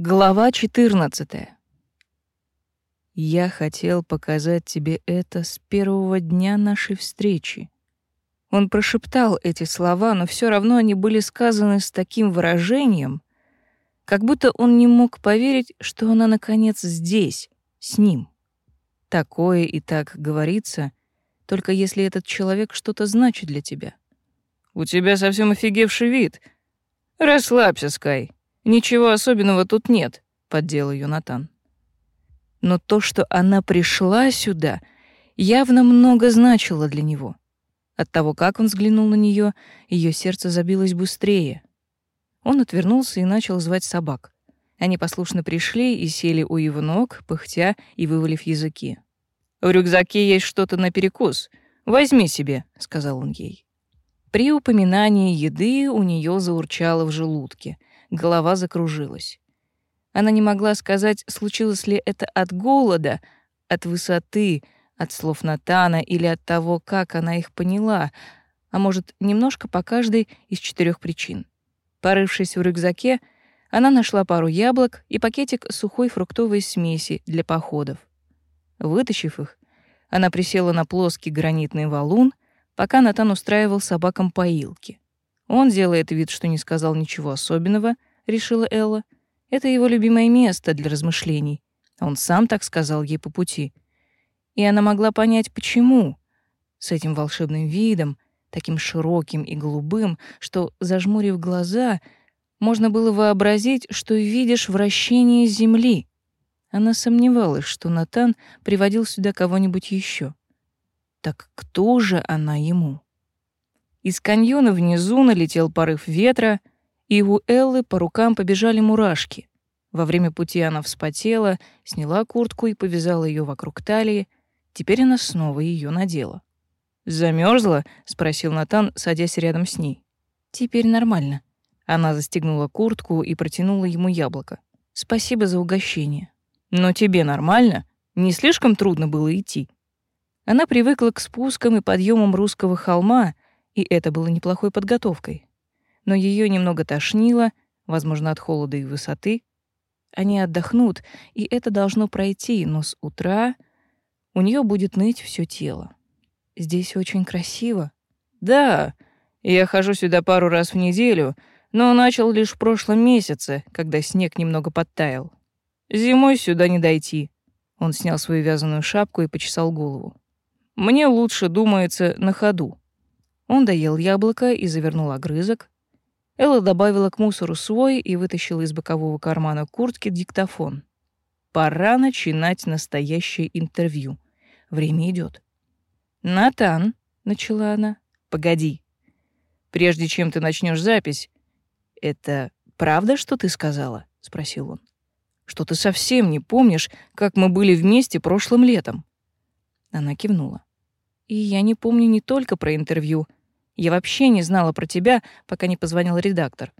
Глава 14. Я хотел показать тебе это с первого дня нашей встречи. Он прошептал эти слова, но все равно они были сказаны с таким выражением, как будто он не мог поверить, что она наконец здесь, с ним. Такое и так говорится, только если этот человек что-то значит для тебя. У тебя совсем офигевший вид. Расслабься, Скай. Ничего особенного тут нет, поддел ее Натан. Но то, что она пришла сюда, явно много значило для него. От того, как он взглянул на нее, ее сердце забилось быстрее. Он отвернулся и начал звать собак. Они послушно пришли и сели у его ног, пыхтя и вывалив языки. «В рюкзаке есть что-то на перекус. Возьми себе», — сказал он ей. При упоминании еды у нее заурчало в желудке — голова закружилась. Она не могла сказать, случилось ли это от голода, от высоты, от слов Натана или от того, как она их поняла, а может, немножко по каждой из четырех причин. Порывшись в рюкзаке, она нашла пару яблок и пакетик сухой фруктовой смеси для походов. Вытащив их, она присела на плоский гранитный валун, пока Натан устраивал собакам поилки. Он делает вид, что не сказал ничего особенного, решила Элла. Это его любимое место для размышлений. Он сам так сказал ей по пути. И она могла понять, почему. С этим волшебным видом, таким широким и голубым, что, зажмурив глаза, можно было вообразить, что видишь вращение Земли. Она сомневалась, что Натан приводил сюда кого-нибудь еще. Так кто же она ему? Из каньона внизу налетел порыв ветра, и у Эллы по рукам побежали мурашки. Во время пути она вспотела, сняла куртку и повязала ее вокруг талии. Теперь она снова ее надела. Замерзла? спросил Натан, садясь рядом с ней. Теперь нормально. Она застегнула куртку и протянула ему яблоко. Спасибо за угощение. Но тебе нормально? Не слишком трудно было идти? Она привыкла к спускам и подъемам русского холма, и это было неплохой подготовкой. Но ее немного тошнило, возможно, от холода и высоты. Они отдохнут, и это должно пройти, но с утра у нее будет ныть все тело. Здесь очень красиво. Да, я хожу сюда пару раз в неделю, но начал лишь в прошлом месяце, когда снег немного подтаял. Зимой сюда не дойти. Он снял свою вязаную шапку и почесал голову. Мне лучше думается на ходу. Он доел яблоко и завернул огрызок. Элла добавила к мусору свой и вытащила из бокового кармана куртки диктофон. Пора начинать настоящее интервью. Время идет. «Натан», — начала она, — «погоди. Прежде чем ты начнешь запись, это правда, что ты сказала?» — спросил он. «Что ты совсем не помнишь, как мы были вместе прошлым летом?» Она кивнула. «И я не помню не только про интервью, я вообще не знала про тебя, пока не позвонил редактор.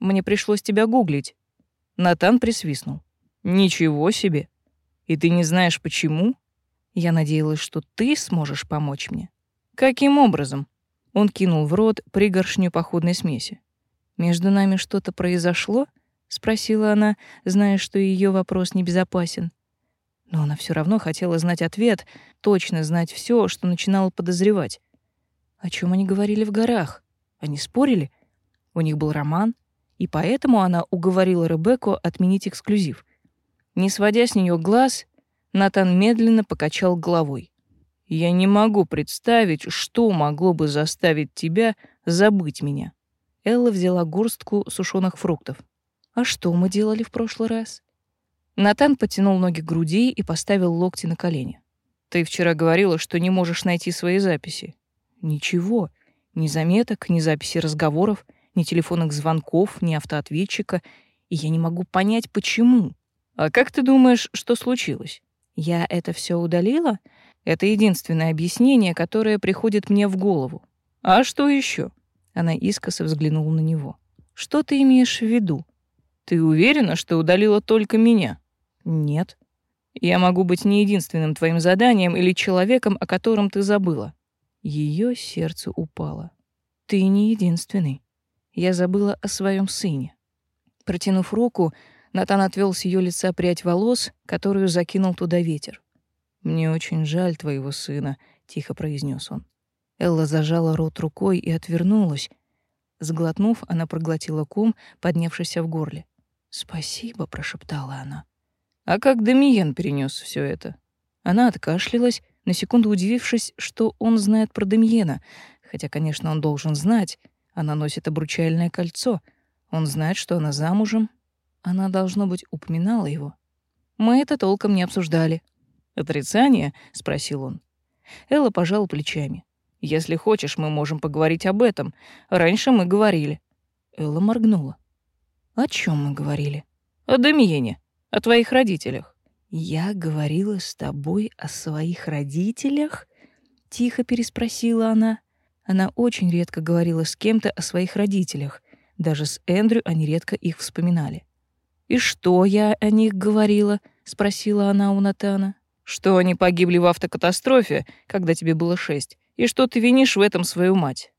Мне пришлось тебя гуглить. Натан присвистнул. Ничего себе. И ты не знаешь почему? Я надеялась, что ты сможешь помочь мне. Каким образом? Он кинул в рот пригоршню походной смеси. Между нами что-то произошло? спросила она, зная, что ее вопрос небезопасен. Но она все равно хотела знать ответ, точно знать все, что начинала подозревать. О чем они говорили в горах? Они спорили? У них был роман, и поэтому она уговорила Ребекку отменить эксклюзив. Не сводя с нее глаз, Натан медленно покачал головой. «Я не могу представить, что могло бы заставить тебя забыть меня». Элла взяла горстку сушеных фруктов. «А что мы делали в прошлый раз?» Натан потянул ноги к груди и поставил локти на колени. «Ты вчера говорила, что не можешь найти свои записи. Ничего. Ни заметок, ни записи разговоров, ни телефонных звонков, ни автоответчика. И я не могу понять, почему. А как ты думаешь, что случилось? Я это все удалила? Это единственное объяснение, которое приходит мне в голову. А что еще? Она искоса взглянула на него. Что ты имеешь в виду? Ты уверена, что удалила только меня? Нет. Я могу быть не единственным твоим заданием или человеком, о котором ты забыла. Ее сердце упало. Ты не единственный. Я забыла о своем сыне. Протянув руку, Натан отвел с ее лица прядь волос, которую закинул туда ветер. «Мне очень жаль твоего сына», — тихо произнес он. Элла зажала рот рукой и отвернулась. Сглотнув, она проглотила ком, поднявшийся в горле. «Спасибо», — прошептала она. «А как Демиен перенес все это?» Она откашлялась, на секунду удивившись, что он знает про Демьена, хотя, конечно, он должен знать. Она носит обручальное кольцо. Он знает, что она замужем. Она, должно быть, упоминала его. Мы это толком не обсуждали. «Отрицание?» — спросил он. Элла пожала плечами. «Если хочешь, мы можем поговорить об этом. Раньше мы говорили». Элла моргнула. «О чем мы говорили?» «О Демьене, о твоих родителях». «Я говорила с тобой о своих родителях?» — тихо переспросила она. Она очень редко говорила с кем-то о своих родителях. Даже с Эндрю они редко их вспоминали. «И что я о них говорила?» — спросила она у Натана. «Что они погибли в автокатастрофе, когда тебе было шесть, и что ты винишь в этом свою мать».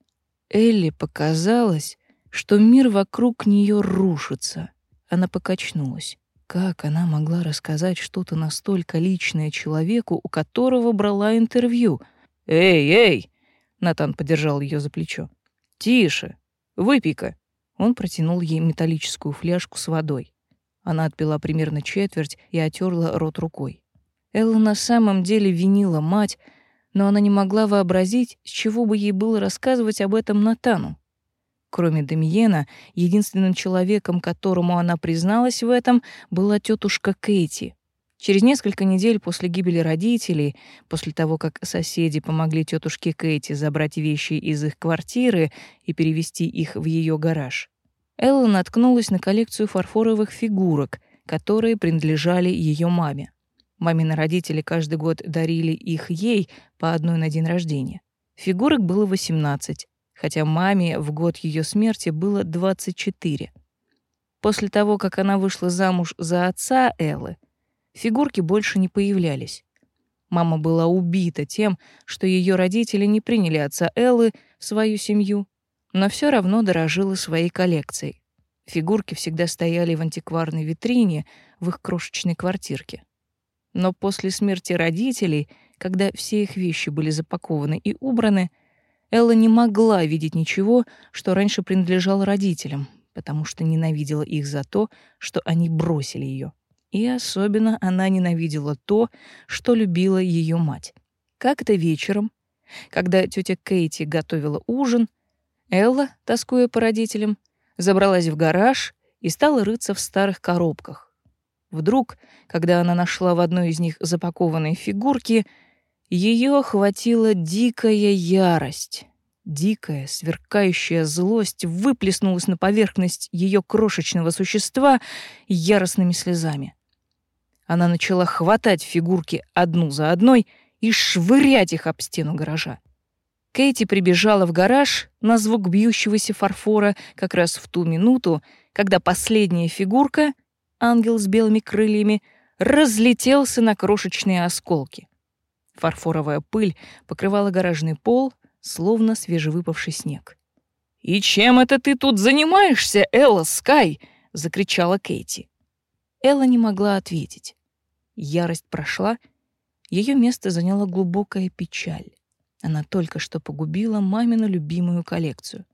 Элли показалось, что мир вокруг нее рушится. Она покачнулась. Как она могла рассказать что-то настолько личное человеку, у которого брала интервью? «Эй, эй!» — Натан подержал ее за плечо. «Тише! Выпей-ка!» Он протянул ей металлическую фляжку с водой. Она отпила примерно четверть и отерла рот рукой. Элла на самом деле винила мать, но она не могла вообразить, с чего бы ей было рассказывать об этом Натану. Кроме Демьена, единственным человеком, которому она призналась в этом, была тетушка Кэти. Через несколько недель после гибели родителей, после того, как соседи помогли тетушке Кэти забрать вещи из их квартиры и перевести их в ее гараж, Элла наткнулась на коллекцию фарфоровых фигурок, которые принадлежали ее маме. Мамины родители каждый год дарили их ей по одной на день рождения. Фигурок было 18, хотя маме в год ее смерти было 24. После того, как она вышла замуж за отца Эллы, фигурки больше не появлялись. Мама была убита тем, что ее родители не приняли отца Эллы в свою семью, но все равно дорожила своей коллекцией. Фигурки всегда стояли в антикварной витрине в их крошечной квартирке. Но после смерти родителей, когда все их вещи были запакованы и убраны, Элла не могла видеть ничего, что раньше принадлежало родителям, потому что ненавидела их за то, что они бросили ее. И особенно она ненавидела то, что любила ее мать. Как-то вечером, когда тетя Кейти готовила ужин, Элла, тоскуя по родителям, забралась в гараж и стала рыться в старых коробках. Вдруг, когда она нашла в одной из них запакованные фигурки — ее охватила дикая ярость. Дикая, сверкающая злость выплеснулась на поверхность ее крошечного существа яростными слезами. Она начала хватать фигурки одну за одной и швырять их об стену гаража. Кейти прибежала в гараж на звук бьющегося фарфора как раз в ту минуту, когда последняя фигурка, ангел с белыми крыльями, разлетелся на крошечные осколки. Фарфоровая пыль покрывала гаражный пол, словно свежевыпавший снег. «И чем это ты тут занимаешься, Элла Скай?» — закричала Кейти. Элла не могла ответить. Ярость прошла, ее место заняла глубокая печаль. Она только что погубила мамину любимую коллекцию.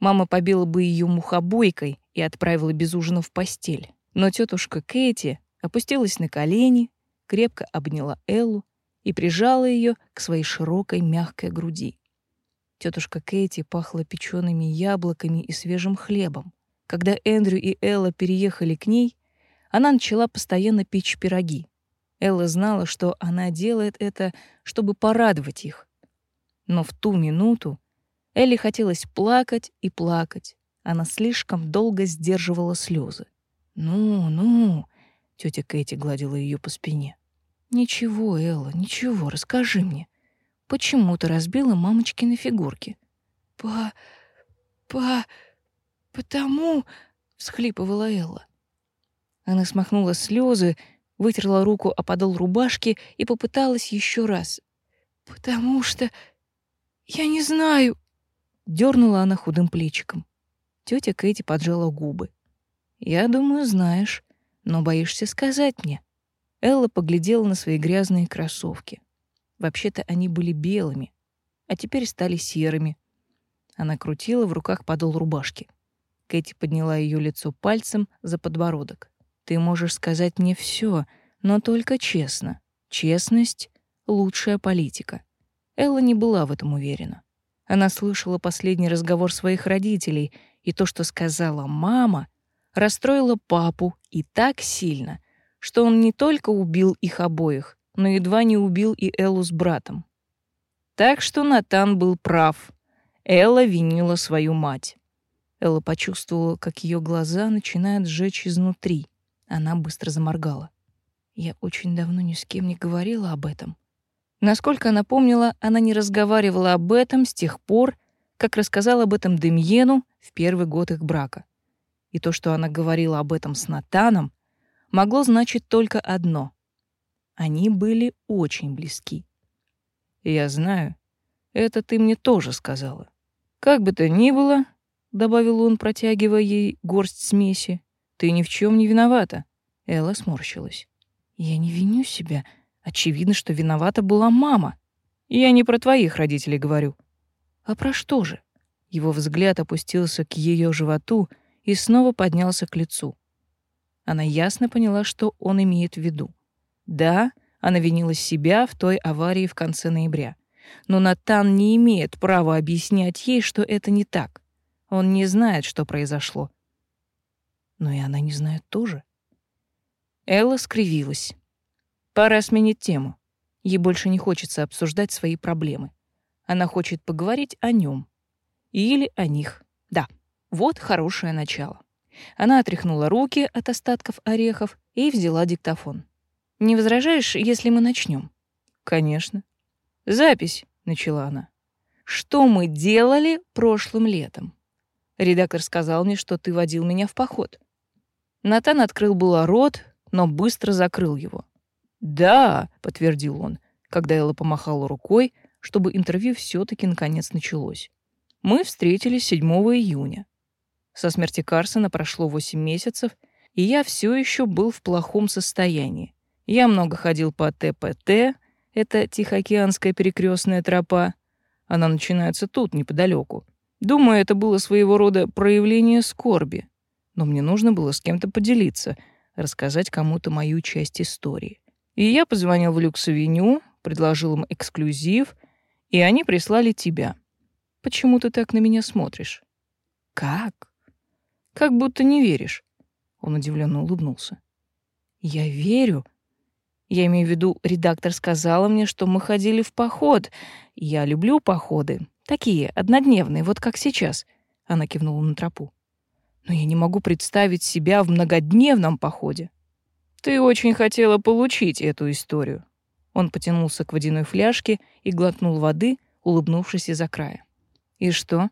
Мама побила бы ее мухобойкой и отправила без ужина в постель. Но тетушка Кэти опустилась на колени, крепко обняла Эллу и прижала ее к своей широкой мягкой груди. Тетушка Кэти пахла печеными яблоками и свежим хлебом. Когда Эндрю и Элла переехали к ней, она начала постоянно печь пироги. Элла знала, что она делает это, чтобы порадовать их. Но в ту минуту Элли хотелось плакать и плакать. Она слишком долго сдерживала слезы. «Ну, ну», — тетя Кэти гладила ее по спине. «Ничего, Элла, ничего, расскажи мне. Почему ты разбила мамочкины фигурки?» «По... по... потому...» — всхлипывала Элла. Она смахнула слезы, вытерла руку о подол рубашки и попыталась еще раз. «Потому что... я не знаю...» Дёрнула она худым плечиком. Тетя Кэти поджала губы. Я думаю, знаешь, но боишься сказать мне. Элла поглядела на свои грязные кроссовки. Вообще-то они были белыми, а теперь стали серыми. Она крутила в руках подол рубашки. Кэти подняла ее лицо пальцем за подбородок. Ты можешь сказать мне все, но только честно. Честность — лучшая политика. Элла не была в этом уверена. Она слышала последний разговор своих родителей, и то, что сказала мама, расстроило папу и так сильно, что он не только убил их обоих, но едва не убил и Эллу с братом. Так что Натан был прав. Элла винила свою мать. Элла почувствовала, как ее глаза начинают сжечь изнутри. Она быстро заморгала. Я очень давно ни с кем не говорила об этом. Насколько она помнила, она не разговаривала об этом с тех пор, как рассказала об этом Демьену в первый год их брака. И то, что она говорила об этом с Натаном, могло значить только одно. Они были очень близки. «Я знаю. Это ты мне тоже сказала. Как бы то ни было, — добавил он, протягивая ей горсть смеси, — ты ни в чем не виновата. Элла сморщилась. «Я не виню себя. Очевидно, что виновата была мама. Я не про твоих родителей говорю. А про что же?» Его взгляд опустился к ее животу и снова поднялся к лицу. Она ясно поняла, что он имеет в виду. Да, она винила себя в той аварии в конце ноября. Но Натан не имеет права объяснять ей, что это не так. Он не знает, что произошло. Но и она не знает тоже. Элла скривилась. Пора сменить тему. Ей больше не хочется обсуждать свои проблемы. Она хочет поговорить о нем. Или о них. Да, вот хорошее начало. Она отряхнула руки от остатков орехов и взяла диктофон. «Не возражаешь, если мы начнем? «Конечно». «Запись», — начала она. «Что мы делали прошлым летом?» Редактор сказал мне, что ты водил меня в поход. Натан открыл было рот, но быстро закрыл его. «Да», — подтвердил он, когда Элла помахала рукой, чтобы интервью все таки наконец началось. «Мы встретились 7 июня. Со смерти Карсона прошло 8 месяцев, и я все еще был в плохом состоянии. Я много ходил по ТПТ, это Тихоокеанская перекрестная тропа. Она начинается тут, неподалеку. Думаю, это было своего рода проявление скорби. Но мне нужно было с кем-то поделиться — рассказать кому-то мою часть истории. И я позвонил в Люкс-авеню, предложил им эксклюзив, и они прислали тебя. Почему ты так на меня смотришь? Как? Как будто не веришь. Он удивленно улыбнулся. Я верю. Я имею в виду, редактор сказала мне, что мы ходили в поход. Я люблю походы. Такие, однодневные, вот как сейчас. Она кивнула на тропу но я не могу представить себя в многодневном походе. Ты очень хотела получить эту историю. Он потянулся к водяной фляжке и глотнул воды, улыбнувшись из-за края. И что?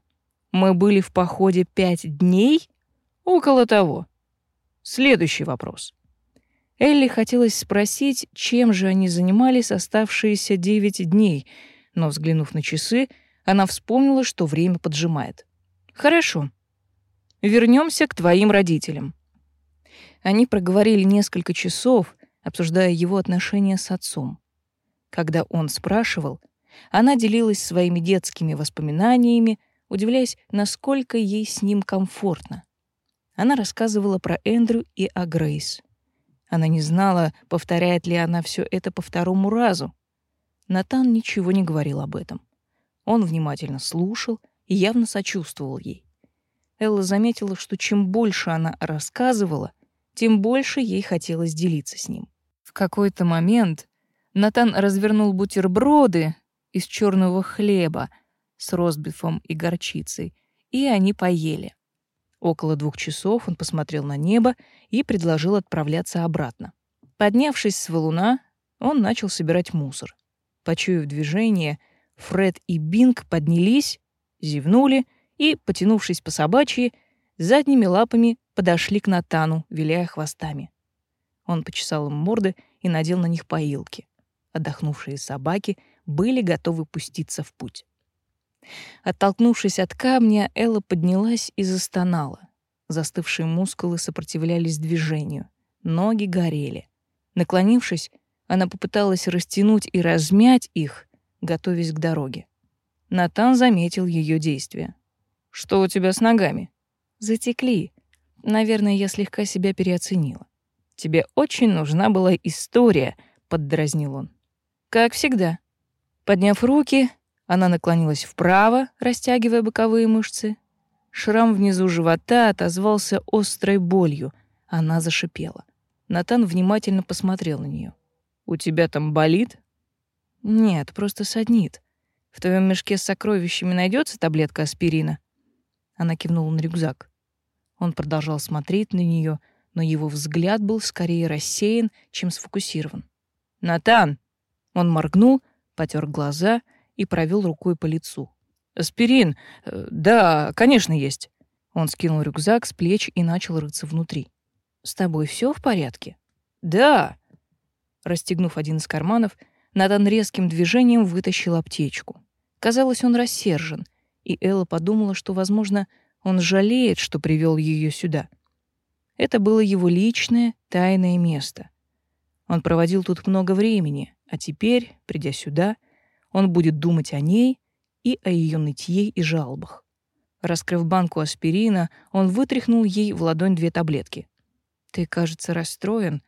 Мы были в походе пять дней? Около того. Следующий вопрос. Элли хотелось спросить, чем же они занимались оставшиеся девять дней, но, взглянув на часы, она вспомнила, что время поджимает. «Хорошо. Вернемся к твоим родителям. Они проговорили несколько часов, обсуждая его отношения с отцом. Когда он спрашивал, она делилась своими детскими воспоминаниями, удивляясь, насколько ей с ним комфортно. Она рассказывала про Эндрю и о Грейс. Она не знала, повторяет ли она все это по второму разу. Натан ничего не говорил об этом. Он внимательно слушал и явно сочувствовал ей. Элла заметила, что чем больше она рассказывала, тем больше ей хотелось делиться с ним. В какой-то момент Натан развернул бутерброды из черного хлеба с ростбифом и горчицей, и они поели. Около двух часов он посмотрел на небо и предложил отправляться обратно. Поднявшись с валуна, он начал собирать мусор. Почуяв движение, Фред и Бинг поднялись, зевнули — и, потянувшись по собачьи, задними лапами подошли к Натану, виляя хвостами. Он почесал им морды и надел на них поилки. Отдохнувшие собаки были готовы пуститься в путь. Оттолкнувшись от камня, Элла поднялась и застонала. Застывшие мускулы сопротивлялись движению. Ноги горели. Наклонившись, она попыталась растянуть и размять их, готовясь к дороге. Натан заметил ее действия. «Что у тебя с ногами?» «Затекли. Наверное, я слегка себя переоценила. Тебе очень нужна была история», — поддразнил он. «Как всегда». Подняв руки, она наклонилась вправо, растягивая боковые мышцы. Шрам внизу живота отозвался острой болью. Она зашипела. Натан внимательно посмотрел на нее. «У тебя там болит?» «Нет, просто саднит. В твоем мешке с сокровищами найдется таблетка аспирина?» Она кивнула на рюкзак. Он продолжал смотреть на нее, но его взгляд был скорее рассеян, чем сфокусирован. «Натан!» Он моргнул, потер глаза и провел рукой по лицу. «Аспирин? Э, да, конечно, есть». Он скинул рюкзак с плеч и начал рыться внутри. «С тобой все в порядке?» «Да». Расстегнув один из карманов, Натан резким движением вытащил аптечку. Казалось, он рассержен, и Элла подумала, что, возможно, он жалеет, что привел ее сюда. Это было его личное, тайное место. Он проводил тут много времени, а теперь, придя сюда, он будет думать о ней и о ее нытье и жалобах. Раскрыв банку аспирина, он вытряхнул ей в ладонь две таблетки. «Ты, кажется, расстроен.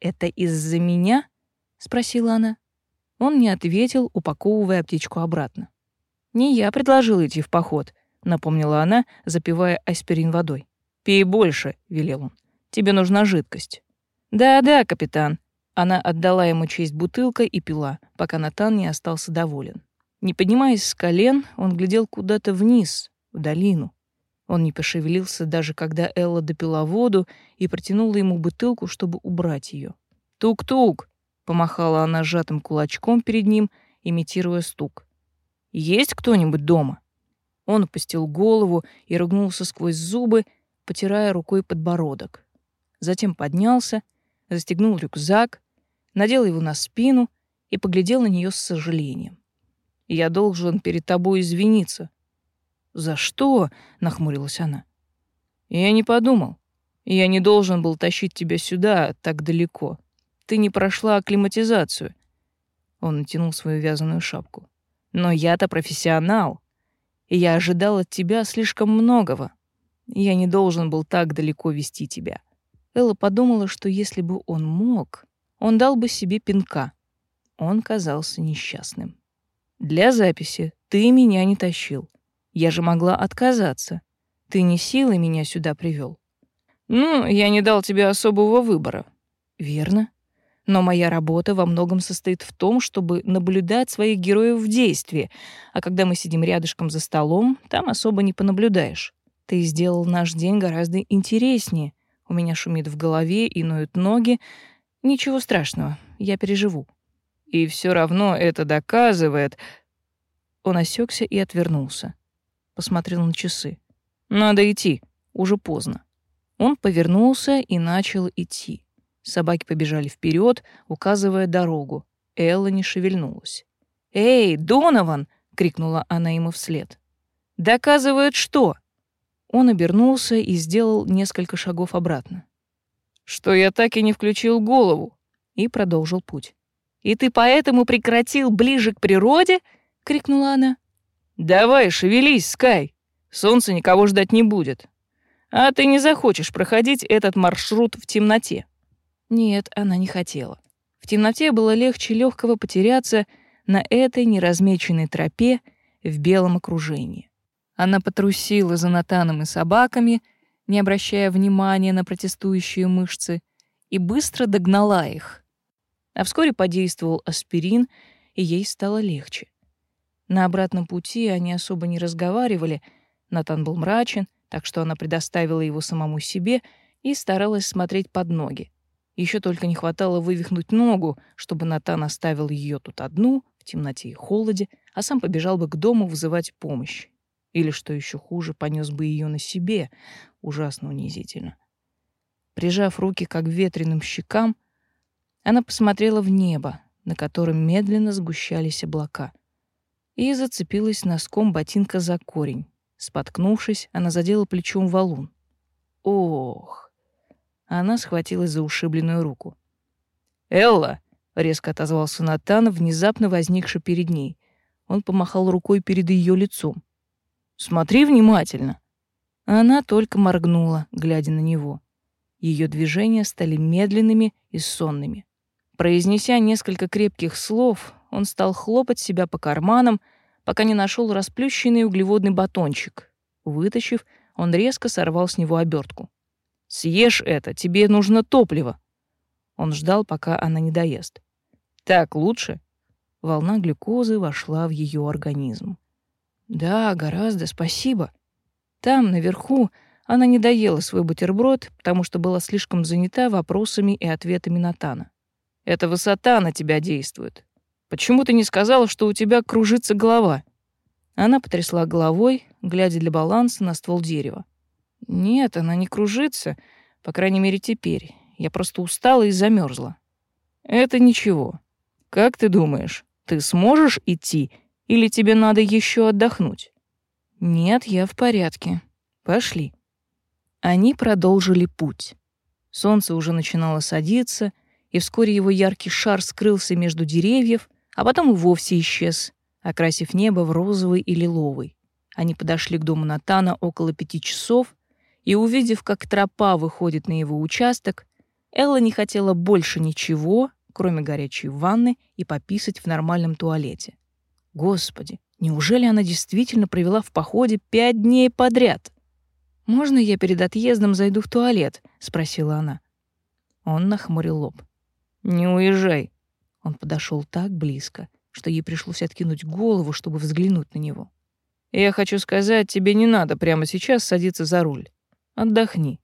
Это из-за меня?» — спросила она. Он не ответил, упаковывая аптечку обратно. «Не я предложил идти в поход», — напомнила она, запивая аспирин водой. «Пей больше», — велел он. «Тебе нужна жидкость». «Да-да, капитан». Она отдала ему честь бутылкой и пила, пока Натан не остался доволен. Не поднимаясь с колен, он глядел куда-то вниз, в долину. Он не пошевелился, даже когда Элла допила воду и протянула ему бутылку, чтобы убрать ее. «Тук-тук!» Помахала она сжатым кулачком перед ним, имитируя стук. «Есть кто-нибудь дома?» Он опустил голову и ругнулся сквозь зубы, потирая рукой подбородок. Затем поднялся, застегнул рюкзак, надел его на спину и поглядел на нее с сожалением. «Я должен перед тобой извиниться». «За что?» — нахмурилась она. «Я не подумал. Я не должен был тащить тебя сюда так далеко ты не прошла акклиматизацию. Он натянул свою вязаную шапку. Но я-то профессионал, и я ожидал от тебя слишком многого. Я не должен был так далеко вести тебя. Элла подумала, что если бы он мог, он дал бы себе пинка. Он казался несчастным. Для записи ты меня не тащил. Я же могла отказаться. Ты не силой меня сюда привел. Ну, я не дал тебе особого выбора. Верно. Но моя работа во многом состоит в том, чтобы наблюдать своих героев в действии, а когда мы сидим рядышком за столом, там особо не понаблюдаешь. Ты сделал наш день гораздо интереснее. У меня шумит в голове и ноют ноги. Ничего страшного, я переживу. И все равно это доказывает... Он осекся и отвернулся. Посмотрел на часы. Надо идти, уже поздно. Он повернулся и начал идти. Собаки побежали вперед, указывая дорогу. Элла не шевельнулась. «Эй, Донован!» — крикнула она ему вслед. «Доказывают что?» Он обернулся и сделал несколько шагов обратно. «Что я так и не включил голову?» И продолжил путь. «И ты поэтому прекратил ближе к природе?» — крикнула она. «Давай, шевелись, Скай. Солнце никого ждать не будет. А ты не захочешь проходить этот маршрут в темноте». Нет, она не хотела. В темноте было легче легкого потеряться на этой неразмеченной тропе в белом окружении. Она потрусила за Натаном и собаками, не обращая внимания на протестующие мышцы, и быстро догнала их. А вскоре подействовал аспирин, и ей стало легче. На обратном пути они особо не разговаривали, Натан был мрачен, так что она предоставила его самому себе и старалась смотреть под ноги. Еще только не хватало вывихнуть ногу, чтобы Натан оставил ее тут одну, в темноте и холоде, а сам побежал бы к дому вызывать помощь. Или, что еще хуже, понес бы ее на себе. Ужасно унизительно. Прижав руки к ветреным щекам, она посмотрела в небо, на котором медленно сгущались облака, и зацепилась носком ботинка за корень. Споткнувшись, она задела плечом валун. Ох. Она схватилась за ушибленную руку. «Элла!» — резко отозвался Натан, внезапно возникший перед ней. Он помахал рукой перед ее лицом. «Смотри внимательно!» Она только моргнула, глядя на него. Ее движения стали медленными и сонными. Произнеся несколько крепких слов, он стал хлопать себя по карманам, пока не нашел расплющенный углеводный батончик. Вытащив, он резко сорвал с него обертку. «Съешь это, тебе нужно топливо!» Он ждал, пока она не доест. «Так лучше?» Волна глюкозы вошла в ее организм. «Да, гораздо, спасибо». Там, наверху, она не доела свой бутерброд, потому что была слишком занята вопросами и ответами Натана. «Эта высота на тебя действует. Почему ты не сказала, что у тебя кружится голова?» Она потрясла головой, глядя для баланса на ствол дерева. «Нет, она не кружится, по крайней мере, теперь. Я просто устала и замерзла. «Это ничего. Как ты думаешь, ты сможешь идти или тебе надо еще отдохнуть?» «Нет, я в порядке. Пошли». Они продолжили путь. Солнце уже начинало садиться, и вскоре его яркий шар скрылся между деревьев, а потом и вовсе исчез, окрасив небо в розовый и лиловый. Они подошли к дому Натана около пяти часов, и, увидев, как тропа выходит на его участок, Элла не хотела больше ничего, кроме горячей ванны и пописать в нормальном туалете. Господи, неужели она действительно провела в походе пять дней подряд? «Можно я перед отъездом зайду в туалет?» — спросила она. Он нахмурил лоб. «Не уезжай». Он подошел так близко, что ей пришлось откинуть голову, чтобы взглянуть на него. «Я хочу сказать, тебе не надо прямо сейчас садиться за руль. Отдохни.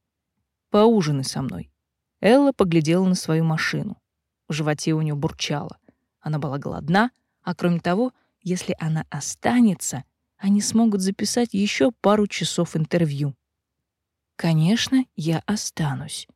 Поужинай со мной». Элла поглядела на свою машину. В животе у нее бурчало. Она была голодна, а кроме того, если она останется, они смогут записать еще пару часов интервью. «Конечно, я останусь»,